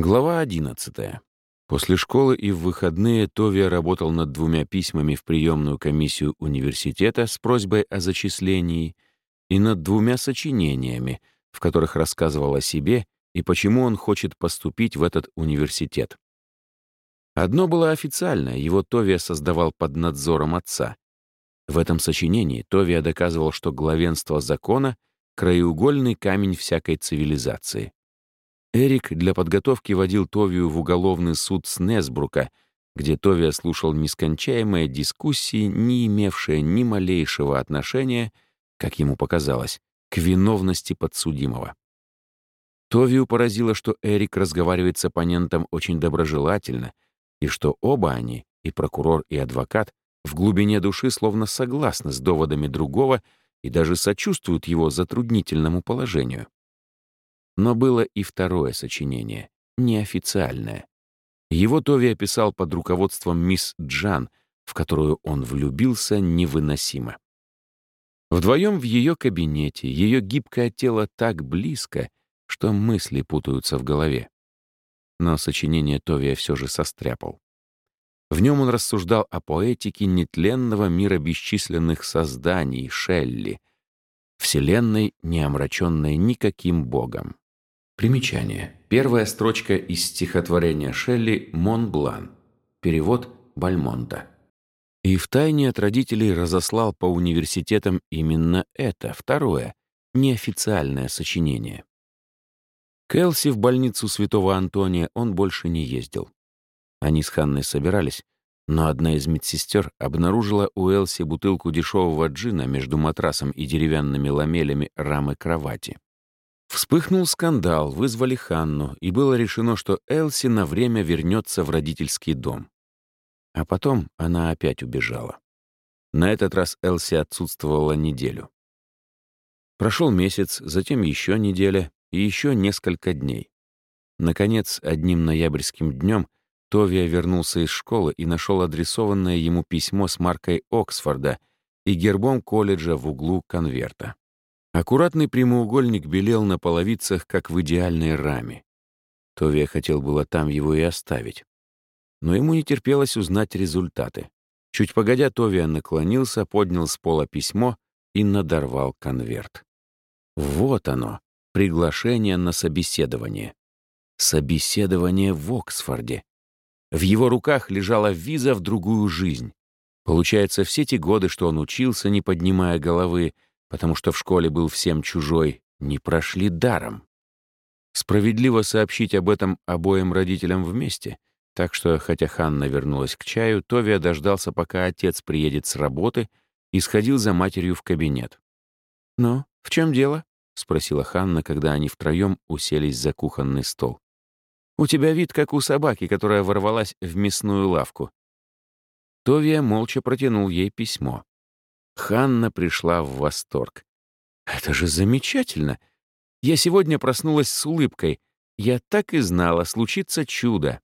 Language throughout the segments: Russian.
Глава 11. После школы и в выходные Товия работал над двумя письмами в приемную комиссию университета с просьбой о зачислении и над двумя сочинениями, в которых рассказывал о себе и почему он хочет поступить в этот университет. Одно было официальное, его Товия создавал под надзором отца. В этом сочинении Товия доказывал, что главенство закона — краеугольный камень всякой цивилизации. Эрик для подготовки водил Товию в уголовный суд Снесбрука, где Товия слушал нескончаемые дискуссии, не имевшие ни малейшего отношения, как ему показалось, к виновности подсудимого. Товию поразило, что Эрик разговаривает с оппонентом очень доброжелательно, и что оба они, и прокурор, и адвокат, в глубине души словно согласны с доводами другого и даже сочувствуют его затруднительному положению. Но было и второе сочинение, неофициальное. Его Тови описал под руководством мисс Джан, в которую он влюбился невыносимо. Вдвоем в ее кабинете, ее гибкое тело так близко, что мысли путаются в голове. Но сочинение Товия все же состряпал. В нем он рассуждал о поэтике нетленного мира бесчисленных созданий Шелли, вселенной, не омраченной никаким богом. Примечание. Первая строчка из стихотворения Шелли «Монблан». Перевод Бальмонта. И втайне от родителей разослал по университетам именно это, второе, неофициальное сочинение. К Элси в больницу Святого Антония он больше не ездил. Они с Ханной собирались, но одна из медсестер обнаружила у Элси бутылку дешевого джина между матрасом и деревянными ламелями рамы кровати. Вспыхнул скандал, вызвали Ханну, и было решено, что Элси на время вернется в родительский дом. А потом она опять убежала. На этот раз Элси отсутствовала неделю. Прошел месяц, затем еще неделя и еще несколько дней. Наконец, одним ноябрьским днем Товия вернулся из школы и нашел адресованное ему письмо с маркой Оксфорда и гербом колледжа в углу конверта. Аккуратный прямоугольник белел на половицах, как в идеальной раме. Товия хотел было там его и оставить. Но ему не терпелось узнать результаты. Чуть погодя, Товия наклонился, поднял с пола письмо и надорвал конверт. Вот оно, приглашение на собеседование. Собеседование в Оксфорде. В его руках лежала виза в другую жизнь. Получается, все те годы, что он учился, не поднимая головы, потому что в школе был всем чужой, не прошли даром. Справедливо сообщить об этом обоим родителям вместе, так что, хотя Ханна вернулась к чаю, Товия дождался, пока отец приедет с работы, и сходил за матерью в кабинет. «Ну, в чем дело?» — спросила Ханна, когда они втроем уселись за кухонный стол. «У тебя вид, как у собаки, которая ворвалась в мясную лавку». Товия молча протянул ей письмо. Ханна пришла в восторг. «Это же замечательно! Я сегодня проснулась с улыбкой. Я так и знала, случится чудо!»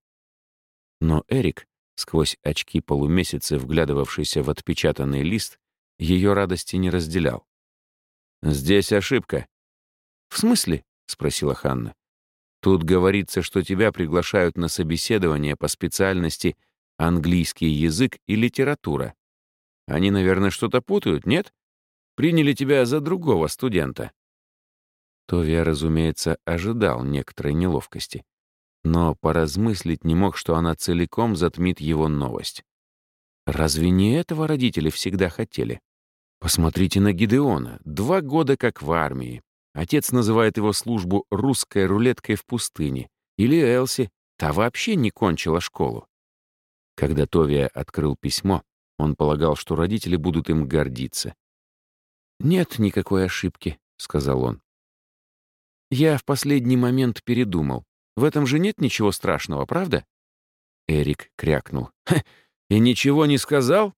Но Эрик, сквозь очки полумесяца, вглядывавшийся в отпечатанный лист, ее радости не разделял. «Здесь ошибка». «В смысле?» — спросила Ханна. «Тут говорится, что тебя приглашают на собеседование по специальности английский язык и литература. Они, наверное, что-то путают, нет? Приняли тебя за другого студента». Товия, разумеется, ожидал некоторой неловкости, но поразмыслить не мог, что она целиком затмит его новость. Разве не этого родители всегда хотели? Посмотрите на Гидеона. Два года как в армии. Отец называет его службу «русской рулеткой в пустыне». Или Элси. Та вообще не кончила школу. Когда Товия открыл письмо, он полагал, что родители будут им гордиться. «Нет никакой ошибки», — сказал он. «Я в последний момент передумал. В этом же нет ничего страшного, правда?» Эрик крякнул. «И ничего не сказал?»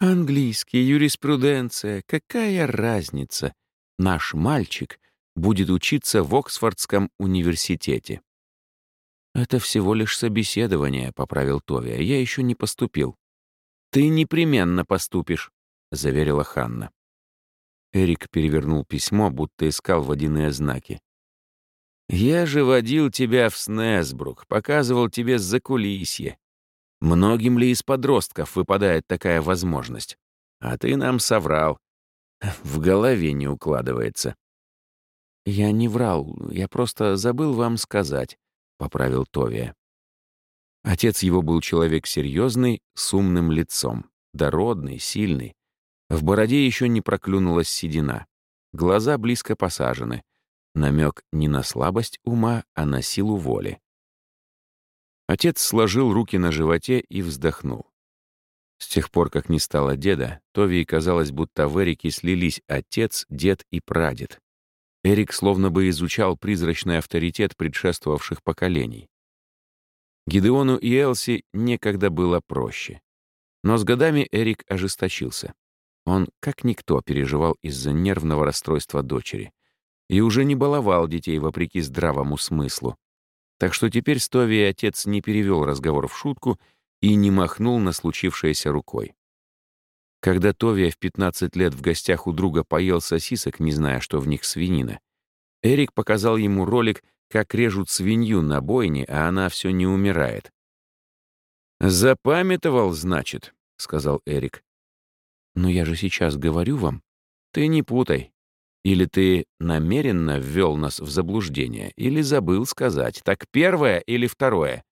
«Английский, юриспруденция, какая разница? Наш мальчик будет учиться в Оксфордском университете». «Это всего лишь собеседование», — поправил Товия. «Я еще не поступил». «Ты непременно поступишь», — заверила Ханна. Эрик перевернул письмо, будто искал водяные знаки. Я же водил тебя в Снесбрук, показывал тебе закулисье. Многим ли из подростков выпадает такая возможность? А ты нам соврал. В голове не укладывается. «Я не врал, я просто забыл вам сказать», — поправил Товия. Отец его был человек серьезный, с умным лицом, дородный, сильный. В бороде еще не проклюнулась седина. Глаза близко посажены. Намек не на слабость ума, а на силу воли. Отец сложил руки на животе и вздохнул. С тех пор, как не стало деда, Товии казалось, будто в Эрике слились отец, дед и прадед. Эрик словно бы изучал призрачный авторитет предшествовавших поколений. Гидеону и Элси некогда было проще. Но с годами Эрик ожесточился. Он, как никто, переживал из-за нервного расстройства дочери и уже не баловал детей вопреки здравому смыслу. Так что теперь Стови и отец не перевел разговор в шутку и не махнул на случившееся рукой. Когда Товия в 15 лет в гостях у друга поел сосисок, не зная, что в них свинина, Эрик показал ему ролик, как режут свинью на бойне, а она все не умирает. «Запамятовал, значит», — сказал Эрик. «Но я же сейчас говорю вам. Ты не путай. Или ты намеренно ввел нас в заблуждение, или забыл сказать, так первое или второе?»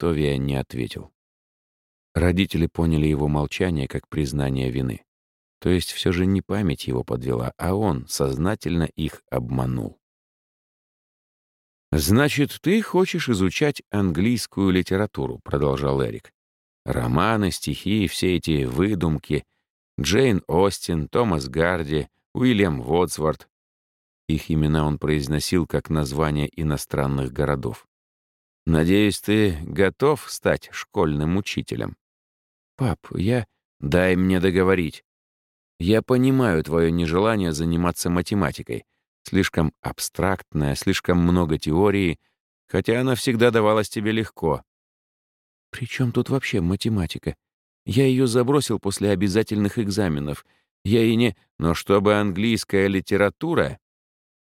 Товия не ответил. Родители поняли его молчание как признание вины. То есть все же не память его подвела, а он сознательно их обманул. «Значит, ты хочешь изучать английскую литературу», — продолжал Эрик. «Романы, стихи, все эти выдумки. Джейн Остин, Томас Гарди, Уильям Водсворт. Их имена он произносил как названия иностранных городов. «Надеюсь, ты готов стать школьным учителем?» «Пап, я...» «Дай мне договорить. Я понимаю твое нежелание заниматься математикой. Слишком абстрактная, слишком много теории, хотя она всегда давалась тебе легко». «При чем тут вообще математика? Я ее забросил после обязательных экзаменов, я и не... Но чтобы английская литература...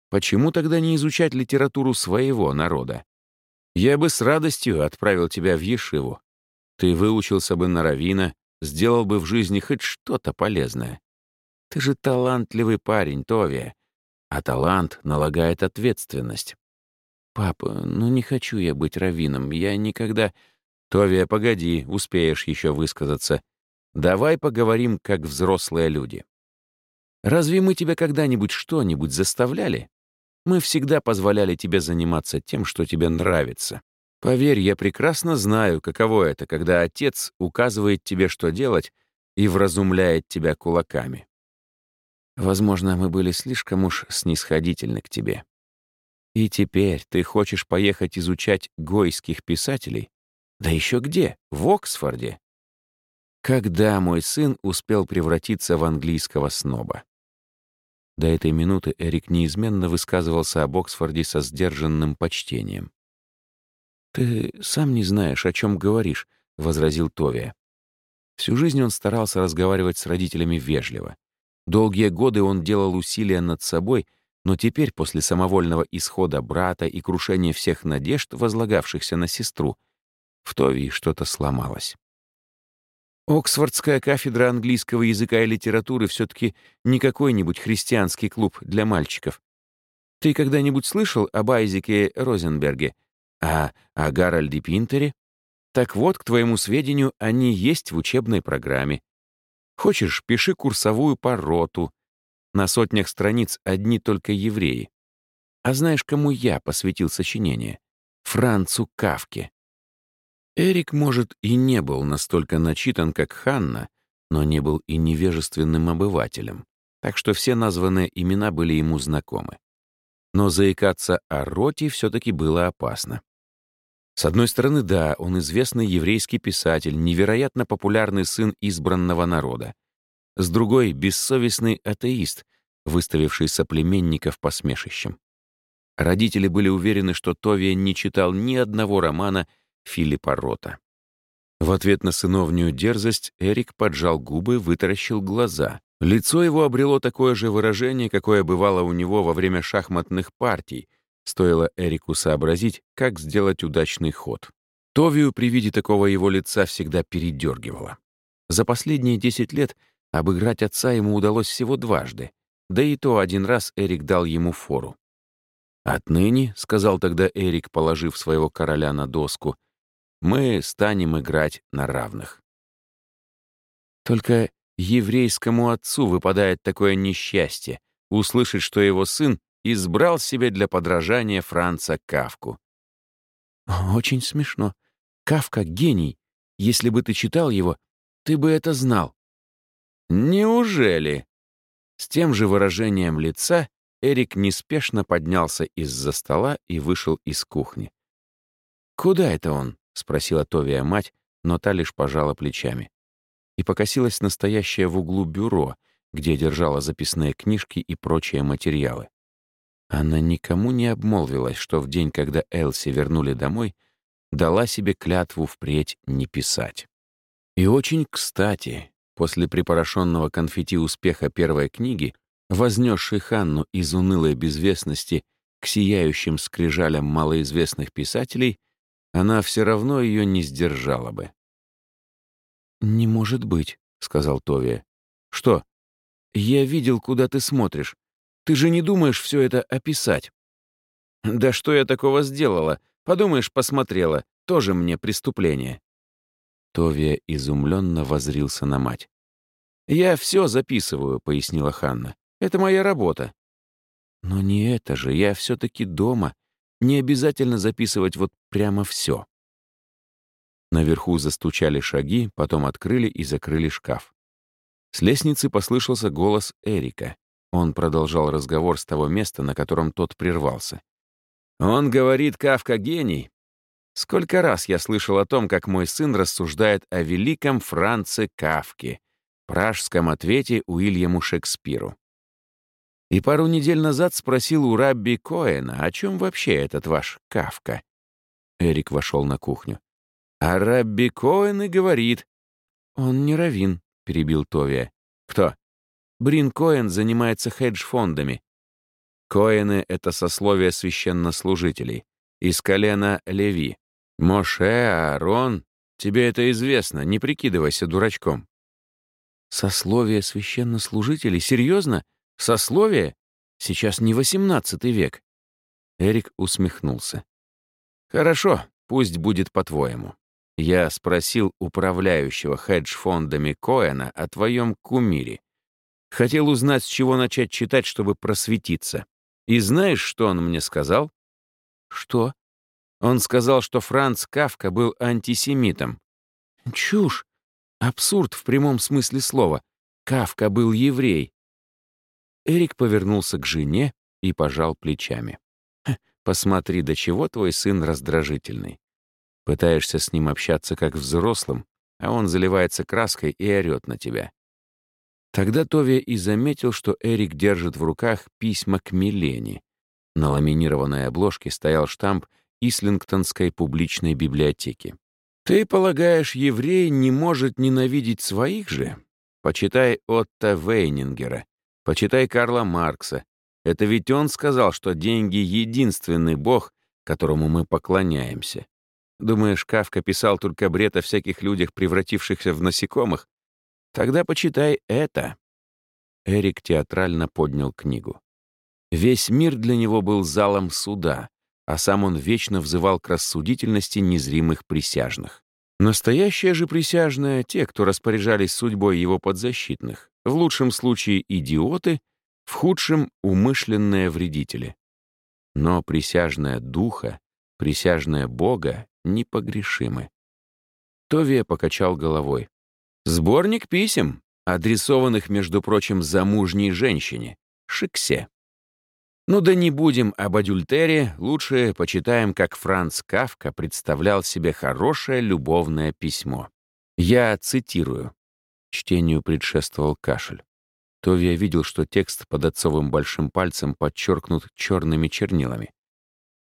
Почему тогда не изучать литературу своего народа? Я бы с радостью отправил тебя в Ешиву. Ты выучился бы на равина, сделал бы в жизни хоть что-то полезное. Ты же талантливый парень, Товия. А талант налагает ответственность. Папа, ну не хочу я быть раввином. Я никогда... Товия, погоди, успеешь еще высказаться. Давай поговорим, как взрослые люди. Разве мы тебя когда-нибудь что-нибудь заставляли? Мы всегда позволяли тебе заниматься тем, что тебе нравится. Поверь, я прекрасно знаю, каково это, когда отец указывает тебе, что делать, и вразумляет тебя кулаками. Возможно, мы были слишком уж снисходительны к тебе. И теперь ты хочешь поехать изучать гойских писателей? Да еще где? В Оксфорде. Когда мой сын успел превратиться в английского сноба? До этой минуты Эрик неизменно высказывался об Оксфорде со сдержанным почтением. «Ты сам не знаешь, о чем говоришь», — возразил Товия. Всю жизнь он старался разговаривать с родителями вежливо. Долгие годы он делал усилия над собой, но теперь, после самовольного исхода брата и крушения всех надежд, возлагавшихся на сестру, в Товии что-то сломалось. Оксфордская кафедра английского языка и литературы все-таки не какой-нибудь христианский клуб для мальчиков. Ты когда-нибудь слышал об Айзеке Розенберге, а о Гарольде Пинтере? Так вот, к твоему сведению, они есть в учебной программе. Хочешь, пиши курсовую по роту. На сотнях страниц одни только евреи. А знаешь, кому я посвятил сочинение? Францу Кавке. Эрик, может, и не был настолько начитан, как Ханна, но не был и невежественным обывателем, так что все названные имена были ему знакомы. Но заикаться о роте все-таки было опасно. С одной стороны, да, он известный еврейский писатель, невероятно популярный сын избранного народа. С другой — бессовестный атеист, выставивший соплеменников посмешищем. Родители были уверены, что Товия не читал ни одного романа — Филиппа Рота. В ответ на сыновнюю дерзость Эрик поджал губы, вытаращил глаза. Лицо его обрело такое же выражение, какое бывало у него во время шахматных партий, Стоило Эрику сообразить, как сделать удачный ход. Товию при виде такого его лица всегда передергивало. За последние 10 лет обыграть отца ему удалось всего дважды, да и то один раз Эрик дал ему фору. «Отныне», — сказал тогда Эрик, положив своего короля на доску, «мы станем играть на равных». Только еврейскому отцу выпадает такое несчастье — услышать, что его сын избрал себе для подражания Франца Кавку. «Очень смешно. Кавка — гений. Если бы ты читал его, ты бы это знал». «Неужели?» С тем же выражением лица Эрик неспешно поднялся из-за стола и вышел из кухни. «Куда это он?» — спросила Товия мать, но та лишь пожала плечами. И покосилась настоящее в углу бюро, где держала записные книжки и прочие материалы. Она никому не обмолвилась, что в день, когда Элси вернули домой, дала себе клятву впредь не писать. И очень кстати, после припорошенного конфетти успеха первой книги вознесший Ханну из унылой безвестности к сияющим скрижалям малоизвестных писателей, она все равно ее не сдержала бы. «Не может быть», — сказал Товия. «Что? Я видел, куда ты смотришь. Ты же не думаешь все это описать?» «Да что я такого сделала? Подумаешь, посмотрела. Тоже мне преступление». Товия изумленно возрился на мать. «Я все записываю», — пояснила Ханна. Это моя работа. Но не это же, я все-таки дома. Не обязательно записывать вот прямо все. Наверху застучали шаги, потом открыли и закрыли шкаф. С лестницы послышался голос Эрика. Он продолжал разговор с того места, на котором тот прервался. «Он говорит, Кавка гений. Сколько раз я слышал о том, как мой сын рассуждает о великом Франце Кавке, пражском ответе Уильяму Шекспиру. И пару недель назад спросил у Рабби Коэна, о чем вообще этот ваш Кавка. Эрик вошел на кухню. А Рабби Коэн и говорит. Он не равин, перебил Товия. Кто? Брин Коэн занимается хедж-фондами. Коэны — это сословие священнослужителей. Из колена Леви. Моше, Аарон. Тебе это известно, не прикидывайся дурачком. Сословие священнослужителей? Серьезно? Сословие? Сейчас не XVIII век. Эрик усмехнулся. Хорошо, пусть будет по-твоему. Я спросил управляющего хедж-фондами Коэна о твоем кумире. Хотел узнать, с чего начать читать, чтобы просветиться. И знаешь, что он мне сказал? Что? Он сказал, что Франц Кавка был антисемитом. Чушь. Абсурд в прямом смысле слова. Кавка был еврей, Эрик повернулся к жене и пожал плечами. «Посмотри, до чего твой сын раздражительный. Пытаешься с ним общаться как взрослым, а он заливается краской и орёт на тебя». Тогда Товия и заметил, что Эрик держит в руках письма к Милене. На ламинированной обложке стоял штамп Ислингтонской публичной библиотеки. «Ты полагаешь, еврей не может ненавидеть своих же? Почитай Отто Вейнингера. Почитай Карла Маркса. Это ведь он сказал, что деньги — единственный бог, которому мы поклоняемся. Думаешь, Кавка писал только бред о всяких людях, превратившихся в насекомых? Тогда почитай это. Эрик театрально поднял книгу. Весь мир для него был залом суда, а сам он вечно взывал к рассудительности незримых присяжных. Настоящие же присяжные — те, кто распоряжались судьбой его подзащитных. В лучшем случае идиоты, в худшем — умышленные вредители. Но присяжная духа, присяжная Бога непогрешимы. Товия покачал головой. Сборник писем, адресованных, между прочим, замужней женщине, Шиксе. Ну да не будем об адюльтере, лучше почитаем, как Франц Кавка представлял себе хорошее любовное письмо. Я цитирую. Чтению предшествовал кашель. Товия видел, что текст под отцовым большим пальцем подчеркнут черными чернилами.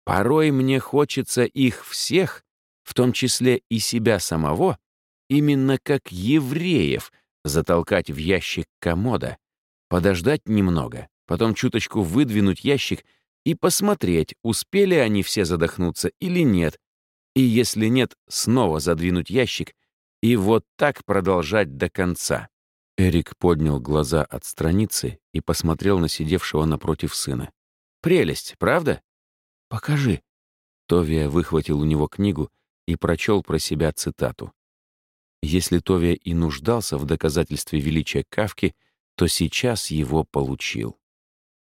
«Порой мне хочется их всех, в том числе и себя самого, именно как евреев, затолкать в ящик комода, подождать немного, потом чуточку выдвинуть ящик и посмотреть, успели они все задохнуться или нет, и если нет, снова задвинуть ящик и вот так продолжать до конца. Эрик поднял глаза от страницы и посмотрел на сидевшего напротив сына. «Прелесть, правда?» «Покажи». Товия выхватил у него книгу и прочел про себя цитату. Если Товия и нуждался в доказательстве величия Кавки, то сейчас его получил.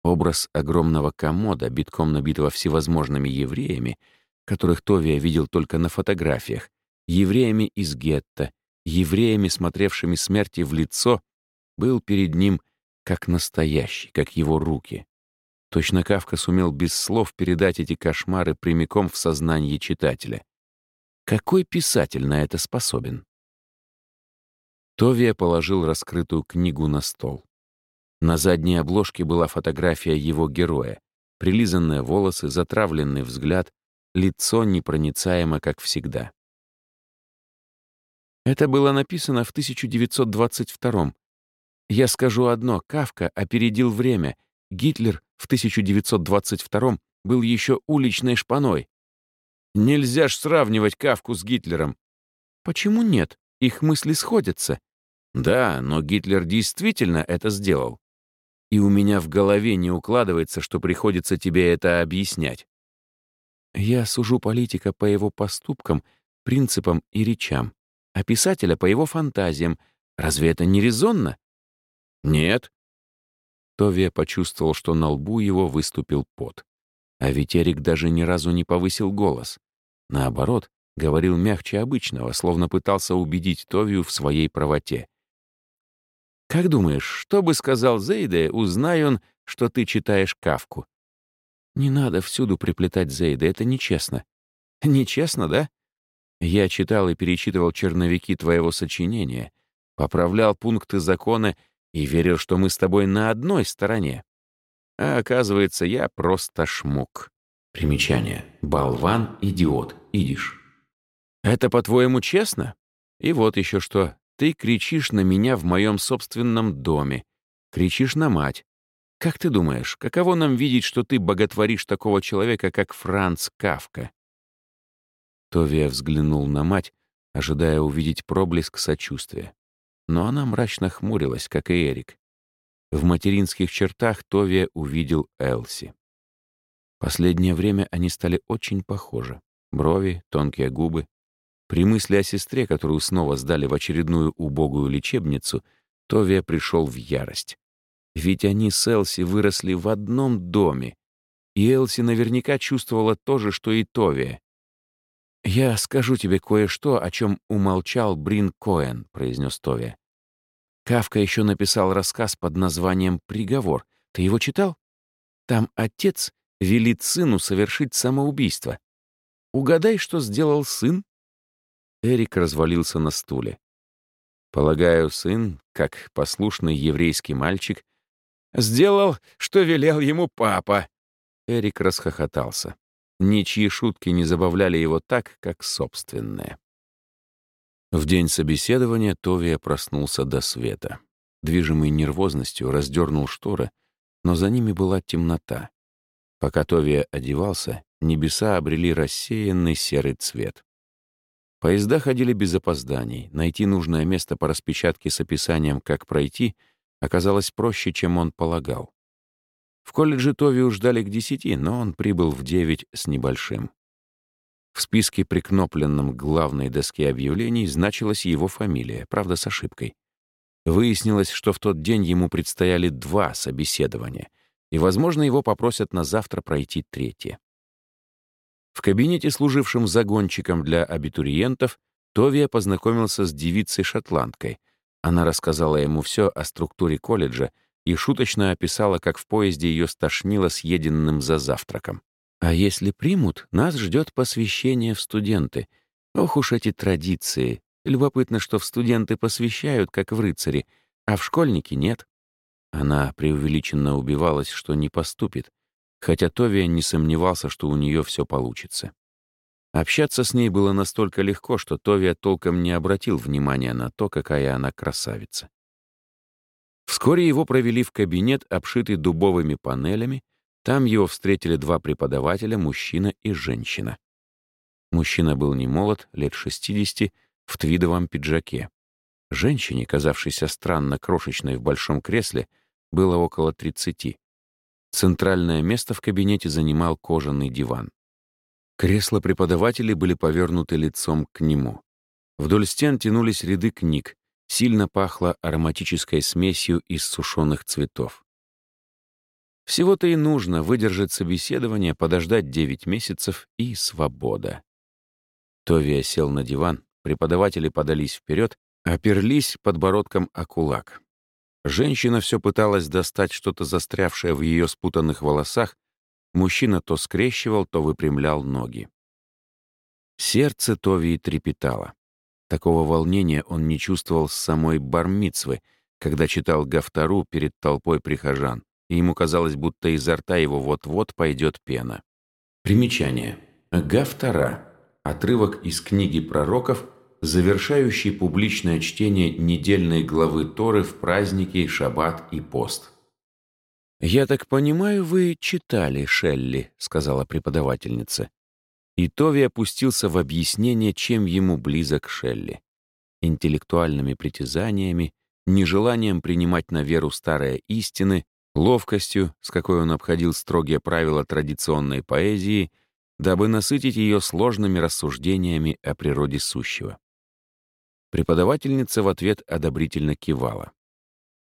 Образ огромного комода, битком набитого всевозможными евреями, которых Товия видел только на фотографиях, евреями из гетто, евреями, смотревшими смерти в лицо, был перед ним как настоящий, как его руки. Точно Кавка сумел без слов передать эти кошмары прямиком в сознание читателя. Какой писатель на это способен? Товия положил раскрытую книгу на стол. На задней обложке была фотография его героя. Прилизанные волосы, затравленный взгляд, лицо непроницаемо, как всегда. Это было написано в 1922 Я скажу одно, Кавка опередил время. Гитлер в 1922 был еще уличной шпаной. Нельзя ж сравнивать Кавку с Гитлером. Почему нет? Их мысли сходятся. Да, но Гитлер действительно это сделал. И у меня в голове не укладывается, что приходится тебе это объяснять. Я сужу политика по его поступкам, принципам и речам а писателя по его фантазиям. Разве это не резонно? Нет. Товия почувствовал, что на лбу его выступил пот. А ведь Эрик даже ни разу не повысил голос. Наоборот, говорил мягче обычного, словно пытался убедить Товию в своей правоте. «Как думаешь, что бы сказал Зейде, узнай он, что ты читаешь Кавку?» «Не надо всюду приплетать Зейда, это нечестно». «Нечестно, да? Я читал и перечитывал черновики твоего сочинения, поправлял пункты закона и верил, что мы с тобой на одной стороне. А оказывается, я просто шмук. Примечание. Болван, идиот, идиш. Это, по-твоему, честно? И вот еще что. Ты кричишь на меня в моем собственном доме. Кричишь на мать. Как ты думаешь, каково нам видеть, что ты боготворишь такого человека, как Франц Кавка? Товия взглянул на мать, ожидая увидеть проблеск сочувствия. Но она мрачно хмурилась, как и Эрик. В материнских чертах Товия увидел Элси. Последнее время они стали очень похожи. Брови, тонкие губы. При мысли о сестре, которую снова сдали в очередную убогую лечебницу, Товия пришел в ярость. Ведь они с Элси выросли в одном доме. И Элси наверняка чувствовала то же, что и Товия. «Я скажу тебе кое-что, о чем умолчал Брин Коэн», — произнес Тови. Кавка еще написал рассказ под названием «Приговор». Ты его читал? Там отец велит сыну совершить самоубийство. Угадай, что сделал сын?» Эрик развалился на стуле. Полагаю, сын, как послушный еврейский мальчик, сделал, что велел ему папа. Эрик расхохотался. Ничьи шутки не забавляли его так, как собственные. В день собеседования Товия проснулся до света. Движимый нервозностью раздернул шторы, но за ними была темнота. Пока Товия одевался, небеса обрели рассеянный серый цвет. Поезда ходили без опозданий. Найти нужное место по распечатке с описанием, как пройти, оказалось проще, чем он полагал. В колледже Товию ждали к десяти, но он прибыл в девять с небольшим. В списке, прикнопленном к главной доске объявлений, значилась его фамилия, правда, с ошибкой. Выяснилось, что в тот день ему предстояли два собеседования, и, возможно, его попросят на завтра пройти третье. В кабинете, служившем загончиком для абитуриентов, Товия познакомился с девицей-шотландкой. Она рассказала ему все о структуре колледжа и шуточно описала, как в поезде ее стошнило съеденным за завтраком. «А если примут, нас ждет посвящение в студенты. Ох уж эти традиции. Любопытно, что в студенты посвящают, как в рыцари, а в школьники нет». Она преувеличенно убивалась, что не поступит, хотя Товия не сомневался, что у нее все получится. Общаться с ней было настолько легко, что Товия толком не обратил внимания на то, какая она красавица. Вскоре его провели в кабинет, обшитый дубовыми панелями, Там его встретили два преподавателя, мужчина и женщина. Мужчина был не молод, лет 60, в твидовом пиджаке. Женщине, казавшейся странно крошечной в большом кресле, было около 30. Центральное место в кабинете занимал кожаный диван. Кресла преподавателей были повернуты лицом к нему. Вдоль стен тянулись ряды книг, сильно пахло ароматической смесью из сушеных цветов. Всего-то и нужно выдержать собеседование, подождать 9 месяцев и свобода. Товия сел на диван, преподаватели подались вперед, оперлись подбородком о кулак. Женщина все пыталась достать что-то застрявшее в ее спутанных волосах, мужчина то скрещивал, то выпрямлял ноги. Сердце Товии трепетало. Такого волнения он не чувствовал с самой Бармицвы, когда читал Гафтару перед толпой прихожан, и ему казалось, будто изо рта его вот-вот пойдет пена. Примечание. Гафтара. Отрывок из книги пророков, завершающий публичное чтение недельной главы Торы в праздники, шаббат и пост. «Я так понимаю, вы читали Шелли», — сказала преподавательница. И Тови опустился в объяснение, чем ему близок Шелли. Интеллектуальными притязаниями, нежеланием принимать на веру старые истины, ловкостью, с какой он обходил строгие правила традиционной поэзии, дабы насытить ее сложными рассуждениями о природе сущего. Преподавательница в ответ одобрительно кивала.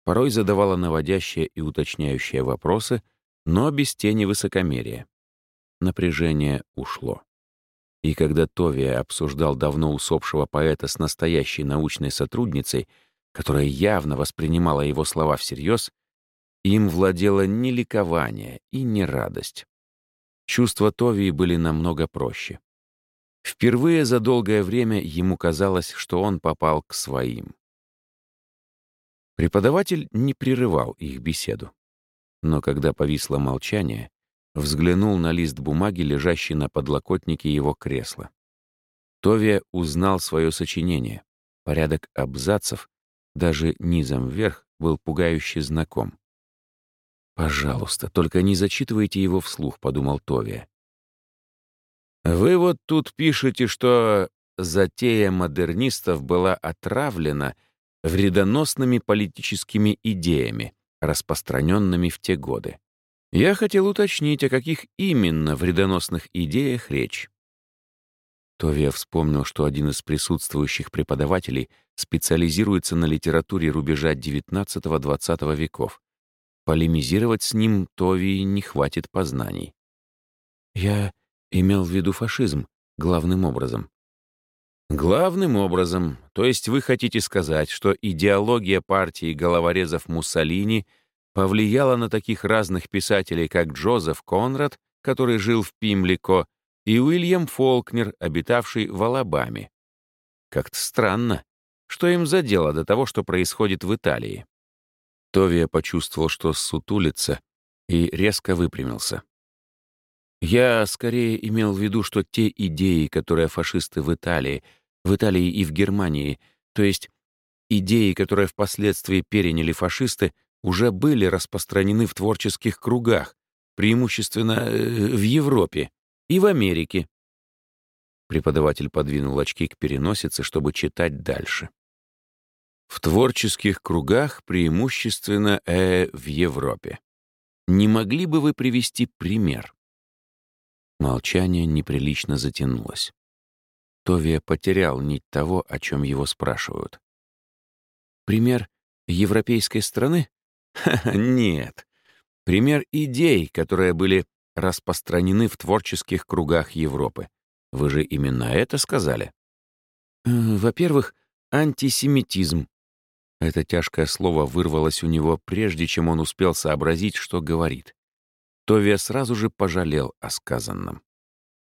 Порой задавала наводящие и уточняющие вопросы, но без тени высокомерия. Напряжение ушло. И когда Товия обсуждал давно усопшего поэта с настоящей научной сотрудницей, которая явно воспринимала его слова всерьез, им владело не ликование и не радость. Чувства Товии были намного проще. Впервые за долгое время ему казалось, что он попал к своим. Преподаватель не прерывал их беседу. Но когда повисло молчание, взглянул на лист бумаги, лежащий на подлокотнике его кресла. Товия узнал свое сочинение. Порядок абзацев, даже низом вверх, был пугающе знаком. «Пожалуйста, только не зачитывайте его вслух», — подумал Товия. «Вы вот тут пишете, что затея модернистов была отравлена вредоносными политическими идеями, распространенными в те годы. Я хотел уточнить, о каких именно вредоносных идеях речь. Товия вспомнил, что один из присутствующих преподавателей специализируется на литературе рубежа XIX-XX веков. Полемизировать с ним Товии не хватит познаний. «Я имел в виду фашизм, главным образом». «Главным образом. То есть вы хотите сказать, что идеология партии головорезов Муссолини — повлияла на таких разных писателей, как Джозеф Конрад, который жил в Пимлико, и Уильям Фолкнер, обитавший в Алабаме. Как-то странно. Что им за дело до того, что происходит в Италии? Товия почувствовал, что сутулится, и резко выпрямился. Я скорее имел в виду, что те идеи, которые фашисты в Италии, в Италии и в Германии, то есть идеи, которые впоследствии переняли фашисты, уже были распространены в творческих кругах, преимущественно э, в Европе и в Америке. Преподаватель подвинул очки к переносице, чтобы читать дальше. В творческих кругах преимущественно э, в Европе. Не могли бы вы привести пример? Молчание неприлично затянулось. Товия потерял нить того, о чем его спрашивают. Пример европейской страны? нет. Пример идей, которые были распространены в творческих кругах Европы. Вы же именно это сказали? Э, во-первых, антисемитизм. Это тяжкое слово вырвалось у него, прежде чем он успел сообразить, что говорит. Товия сразу же пожалел о сказанном.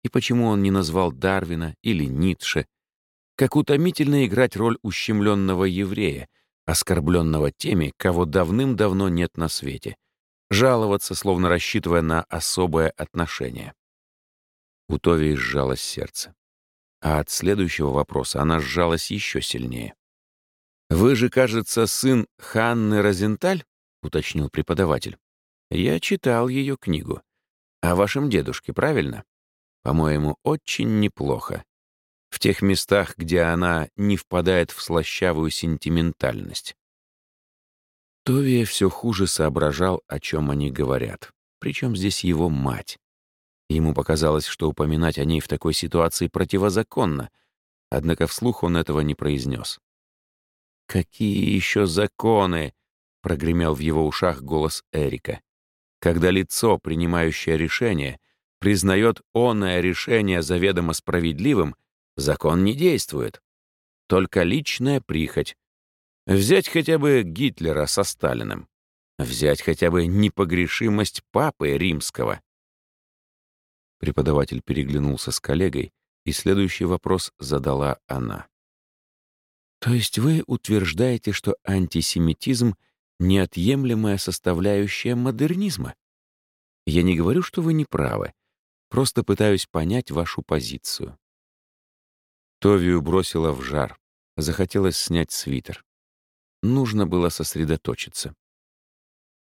И почему он не назвал Дарвина или Ницше? Как утомительно играть роль ущемленного еврея — оскорбленного теми, кого давным-давно нет на свете, жаловаться, словно рассчитывая на особое отношение. У Товии сжалось сердце. А от следующего вопроса она сжалась еще сильнее. «Вы же, кажется, сын Ханны Розенталь?» — уточнил преподаватель. «Я читал ее книгу. О вашем дедушке, правильно? По-моему, очень неплохо. В тех местах, где она не впадает в слащавую сентиментальность. Товия все хуже соображал, о чем они говорят. Причем здесь его мать. Ему показалось, что упоминать о ней в такой ситуации противозаконно, однако вслух он этого не произнес. «Какие еще законы?» — прогремел в его ушах голос Эрика. «Когда лицо, принимающее решение, признает оное решение заведомо справедливым, закон не действует. Только личная прихоть. Взять хотя бы Гитлера со Сталиным. Взять хотя бы непогрешимость папы римского. Преподаватель переглянулся с коллегой, и следующий вопрос задала она. То есть вы утверждаете, что антисемитизм — неотъемлемая составляющая модернизма? Я не говорю, что вы не правы, просто пытаюсь понять вашу позицию. Товию бросила в жар, захотелось снять свитер. Нужно было сосредоточиться.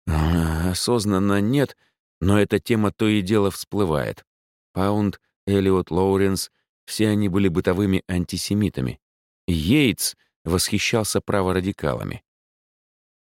Осознанно нет, но эта тема то и дело всплывает. Паунд, Элиот Лоуренс — все они были бытовыми антисемитами. Йейтс восхищался праворадикалами.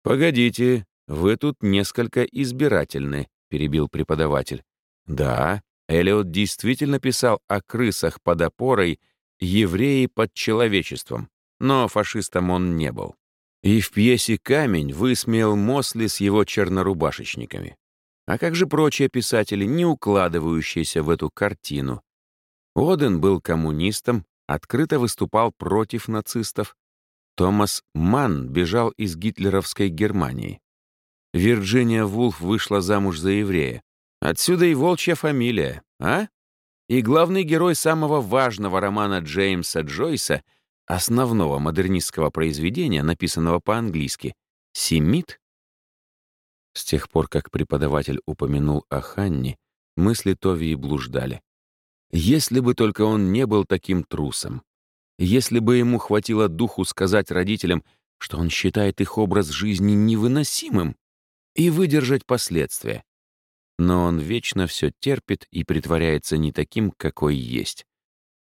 «Погодите, вы тут несколько избирательны», — перебил преподаватель. «Да, Элиот действительно писал о крысах под опорой, евреи под человечеством, но фашистом он не был. И в пьесе «Камень» высмеял Мосли с его чернорубашечниками. А как же прочие писатели, не укладывающиеся в эту картину? Оден был коммунистом, открыто выступал против нацистов. Томас Манн бежал из гитлеровской Германии. Вирджиния Вулф вышла замуж за еврея. Отсюда и волчья фамилия, а? И главный герой самого важного романа Джеймса Джойса — основного модернистского произведения, написанного по-английски, «Семит». С тех пор, как преподаватель упомянул о Ханне, мысли Товии блуждали. Если бы только он не был таким трусом, если бы ему хватило духу сказать родителям, что он считает их образ жизни невыносимым, и выдержать последствия. Но он вечно все терпит и притворяется не таким, какой есть.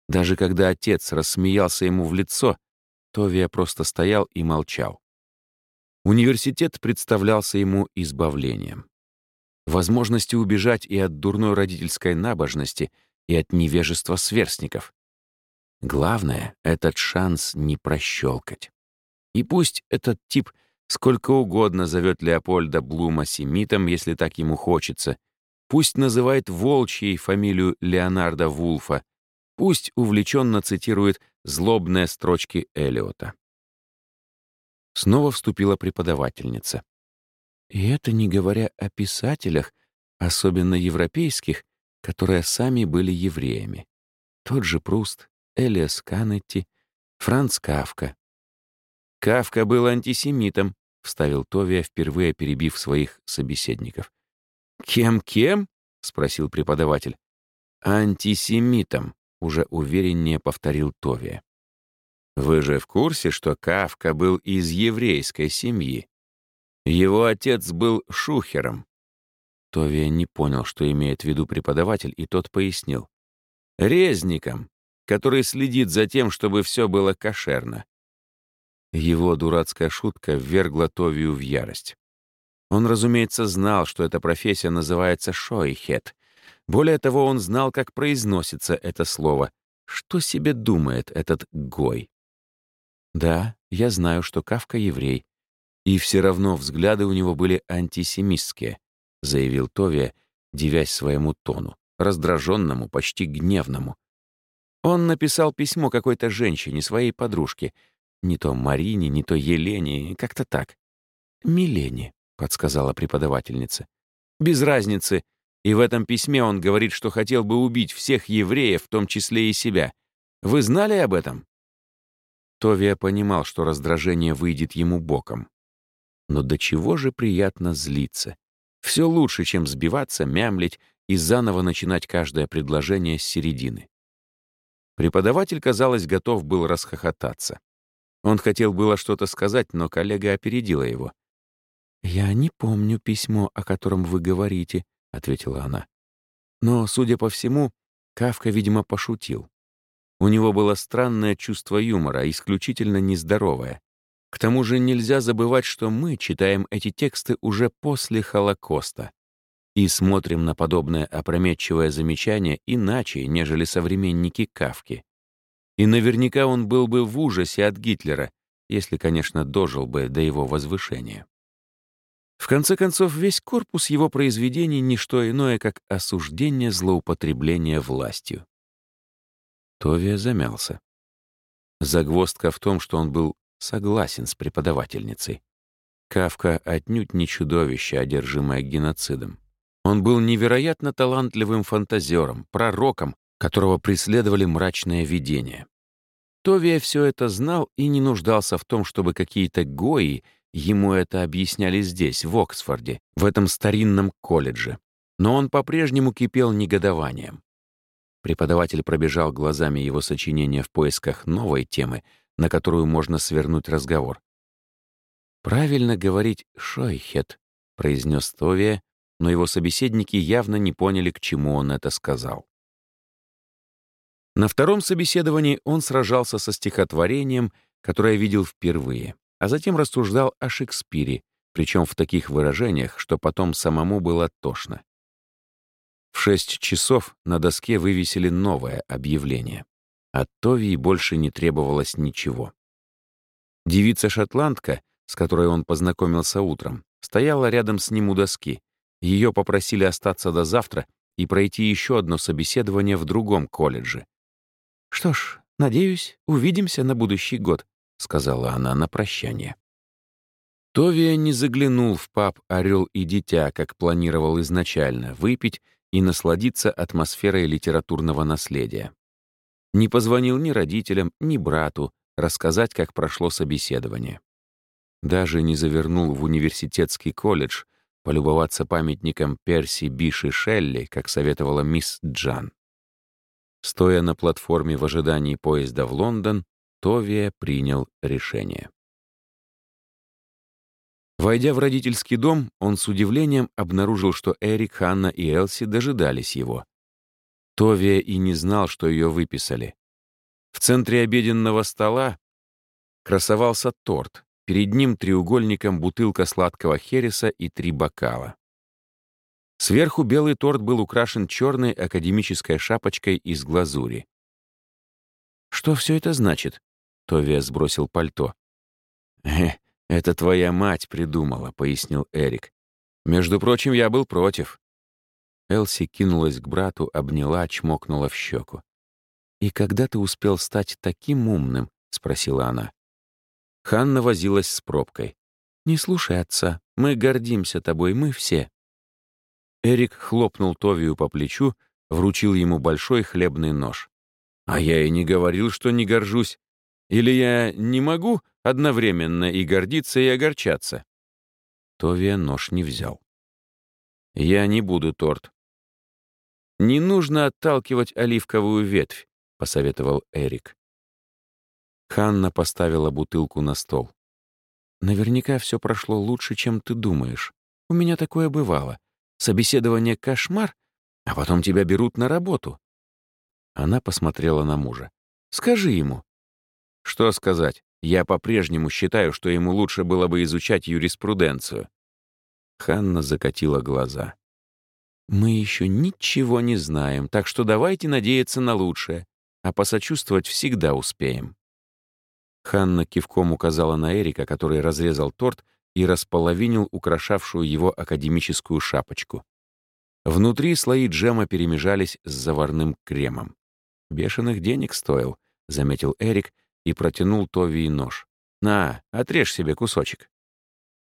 Даже когда отец рассмеялся ему в лицо, Товия просто стоял и молчал. Университет представлялся ему избавлением. Возможностью убежать и от дурной родительской набожности, и от невежества сверстников. Главное — этот шанс не прощелкать. И пусть этот тип сколько угодно зовет Леопольда Блума семитом, если так ему хочется, пусть называет волчьей фамилию Леонарда Вулфа, Пусть увлеченно цитирует злобные строчки Элиота. Снова вступила преподавательница. И это не говоря о писателях, особенно европейских, которые сами были евреями. Тот же Пруст, Элиас Канетти, Франц Кавка. Кавка был антисемитом, вставил Товия, впервые перебив своих собеседников. «Кем-кем?» — спросил преподаватель. «Антисемитом», уже увереннее повторил Тови. Вы же в курсе, что Кавка был из еврейской семьи? Его отец был шухером. Товия не понял, что имеет в виду преподаватель, и тот пояснил. Резником, который следит за тем, чтобы все было кошерно. Его дурацкая шутка ввергла Товию в ярость. Он, разумеется, знал, что эта профессия называется шойхет, более того, он знал, как произносится это слово. Что себе думает этот Гой? Да, я знаю, что Кавка еврей. И все равно взгляды у него были антисемистские, заявил Товия, дивясь своему тону, раздраженному, почти гневному. Он написал письмо какой-то женщине, своей подружке. Не то Марине, не то Елене, как-то так. «Милене», — подсказала преподавательница. «Без разницы. И в этом письме он говорит, что хотел бы убить всех евреев, в том числе и себя. Вы знали об этом? Товия понимал, что раздражение выйдет ему боком. Но до чего же приятно злиться. Все лучше, чем сбиваться, мямлить и заново начинать каждое предложение с середины. Преподаватель, казалось, готов был расхохотаться. Он хотел было что-то сказать, но коллега опередила его. «Я не помню письмо, о котором вы говорите», — ответила она. Но, судя по всему, Кавка, видимо, пошутил. У него было странное чувство юмора, исключительно нездоровое. К тому же нельзя забывать, что мы читаем эти тексты уже после Холокоста и смотрим на подобное опрометчивое замечание иначе, нежели современники Кавки. И наверняка он был бы в ужасе от Гитлера, если, конечно, дожил бы до его возвышения. В конце концов, весь корпус его произведений — не что иное, как осуждение злоупотребления властью. Товия замялся. Загвоздка в том, что он был согласен с преподавательницей. Кавка отнюдь не чудовище, одержимое геноцидом. Он был невероятно талантливым фантазером, пророком, которого преследовали мрачные видения. Товия все это знал и не нуждался в том, чтобы какие-то гои ему это объясняли здесь, в Оксфорде, в этом старинном колледже. Но он по-прежнему кипел негодованием. Преподаватель пробежал глазами его сочинения в поисках новой темы, на которую можно свернуть разговор. «Правильно говорить «шойхет», — произнес Товия, но его собеседники явно не поняли, к чему он это сказал. На втором собеседовании он сражался со стихотворением, которое видел впервые, а затем рассуждал о Шекспире, причем в таких выражениях, что потом самому было тошно. В шесть часов на доске вывесили новое объявление. От Товии больше не требовалось ничего. Девица-шотландка, с которой он познакомился утром, стояла рядом с ним у доски. Ее попросили остаться до завтра и пройти еще одно собеседование в другом колледже. «Что ж, надеюсь, увидимся на будущий год», — сказала она на прощание. Товия не заглянул в паб «Орел и дитя», как планировал изначально, выпить и насладиться атмосферой литературного наследия. Не позвонил ни родителям, ни брату рассказать, как прошло собеседование. Даже не завернул в университетский колледж полюбоваться памятником Перси Биши Шелли, как советовала мисс Джан. Стоя на платформе в ожидании поезда в Лондон, Товия принял решение. Войдя в родительский дом, он с удивлением обнаружил, что Эрик, Ханна и Элси дожидались его. Товия и не знал, что ее выписали. В центре обеденного стола красовался торт. Перед ним треугольником бутылка сладкого хереса и три бокала. Сверху белый торт был украшен черной академической шапочкой из глазури. «Что все это значит?» — Товия сбросил пальто. «Э, это твоя мать придумала», — пояснил Эрик. «Между прочим, я был против». Элси кинулась к брату, обняла, чмокнула в щеку. «И когда ты успел стать таким умным?» — спросила она. Ханна возилась с пробкой. «Не слушай отца. Мы гордимся тобой, мы все». Эрик хлопнул Товию по плечу, вручил ему большой хлебный нож. «А я и не говорил, что не горжусь. Или я не могу одновременно и гордиться, и огорчаться?» Товия нож не взял. «Я не буду торт». «Не нужно отталкивать оливковую ветвь», — посоветовал Эрик. Ханна поставила бутылку на стол. «Наверняка все прошло лучше, чем ты думаешь. У меня такое бывало. Собеседование — кошмар, а потом тебя берут на работу». Она посмотрела на мужа. «Скажи ему». «Что сказать? Я по-прежнему считаю, что ему лучше было бы изучать юриспруденцию». Ханна закатила глаза. «Мы еще ничего не знаем, так что давайте надеяться на лучшее, а посочувствовать всегда успеем». Ханна кивком указала на Эрика, который разрезал торт и располовинил украшавшую его академическую шапочку. Внутри слои джема перемежались с заварным кремом. «Бешеных денег стоил», — заметил Эрик и протянул Тови нож. «На, отрежь себе кусочек».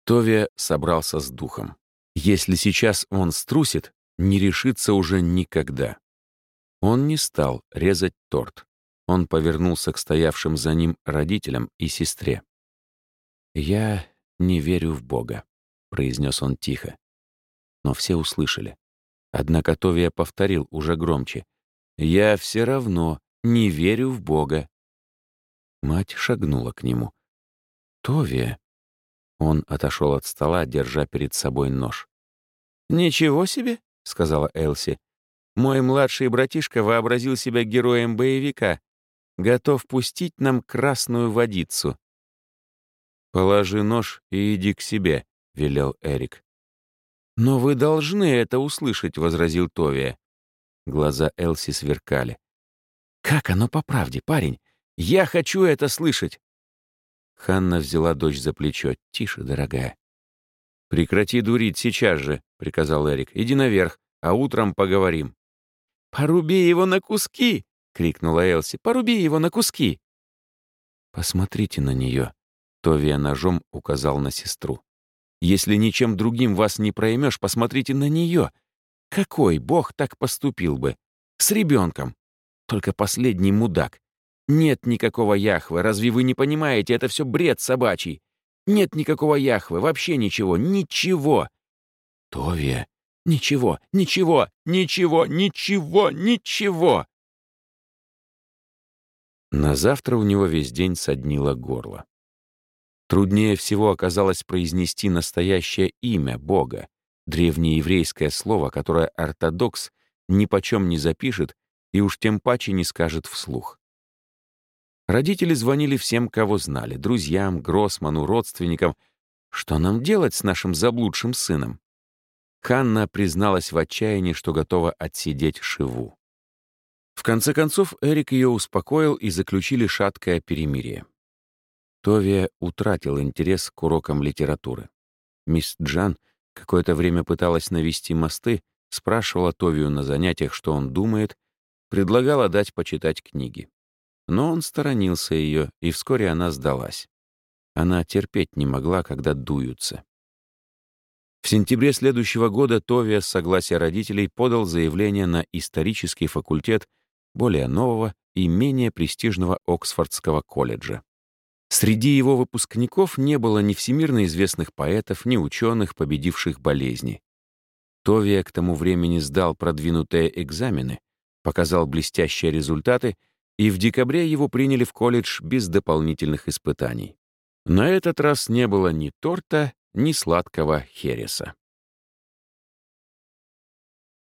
Тови собрался с духом. Если сейчас он струсит, не решится уже никогда. Он не стал резать торт. Он повернулся к стоявшим за ним родителям и сестре. «Я «Не верю в Бога», — произнес он тихо. Но все услышали. Однако Товия повторил уже громче. «Я все равно не верю в Бога». Мать шагнула к нему. «Товия». Он отошел от стола, держа перед собой нож. «Ничего себе», — сказала Элси. Мой младший братишка вообразил себя героем боевика, готов пустить нам красную водицу. «Положи нож и иди к себе», — велел Эрик. «Но вы должны это услышать», — возразил Товия. Глаза Элси сверкали. «Как оно по правде, парень? Я хочу это слышать!» Ханна взяла дочь за плечо. «Тише, дорогая». «Прекрати дурить сейчас же», — приказал Эрик. «Иди наверх, а утром поговорим». «Поруби его на куски!» — крикнула Элси. «Поруби его на куски!» «Посмотрите на нее», — Товия ножом указал на сестру. «Если ничем другим вас не проймешь, посмотрите на нее. Какой бог так поступил бы? С ребенком. Только последний мудак. Нет никакого Яхвы, разве вы не понимаете, это все бред собачий. Нет никакого Яхвы, вообще ничего, ничего. Товия, ничего, ничего, ничего, ничего, ничего. На завтра у него весь день соднило горло. Труднее всего оказалось произнести настоящее имя Бога, древнееврейское слово, которое ортодокс ни почем не запишет и уж тем паче не скажет вслух. Родители звонили всем, кого знали, друзьям, Гроссману, родственникам. Что нам делать с нашим заблудшим сыном? Ханна призналась в отчаянии, что готова отсидеть Шиву. В конце концов, Эрик ее успокоил и заключили шаткое перемирие. Товия утратил интерес к урокам литературы. Мисс Джан какое-то время пыталась навести мосты, спрашивала Товию на занятиях, что он думает, предлагала дать почитать книги. Но он сторонился ее, и вскоре она сдалась. Она терпеть не могла, когда дуются. В сентябре следующего года Товия с согласия родителей подал заявление на исторический факультет более нового и менее престижного Оксфордского колледжа. Среди его выпускников не было ни всемирно известных поэтов, ни ученых, победивших болезни. Товия к тому времени сдал продвинутые экзамены, показал блестящие результаты и в декабре его приняли в колледж без дополнительных испытаний. На этот раз не было ни торта, ни сладкого хереса.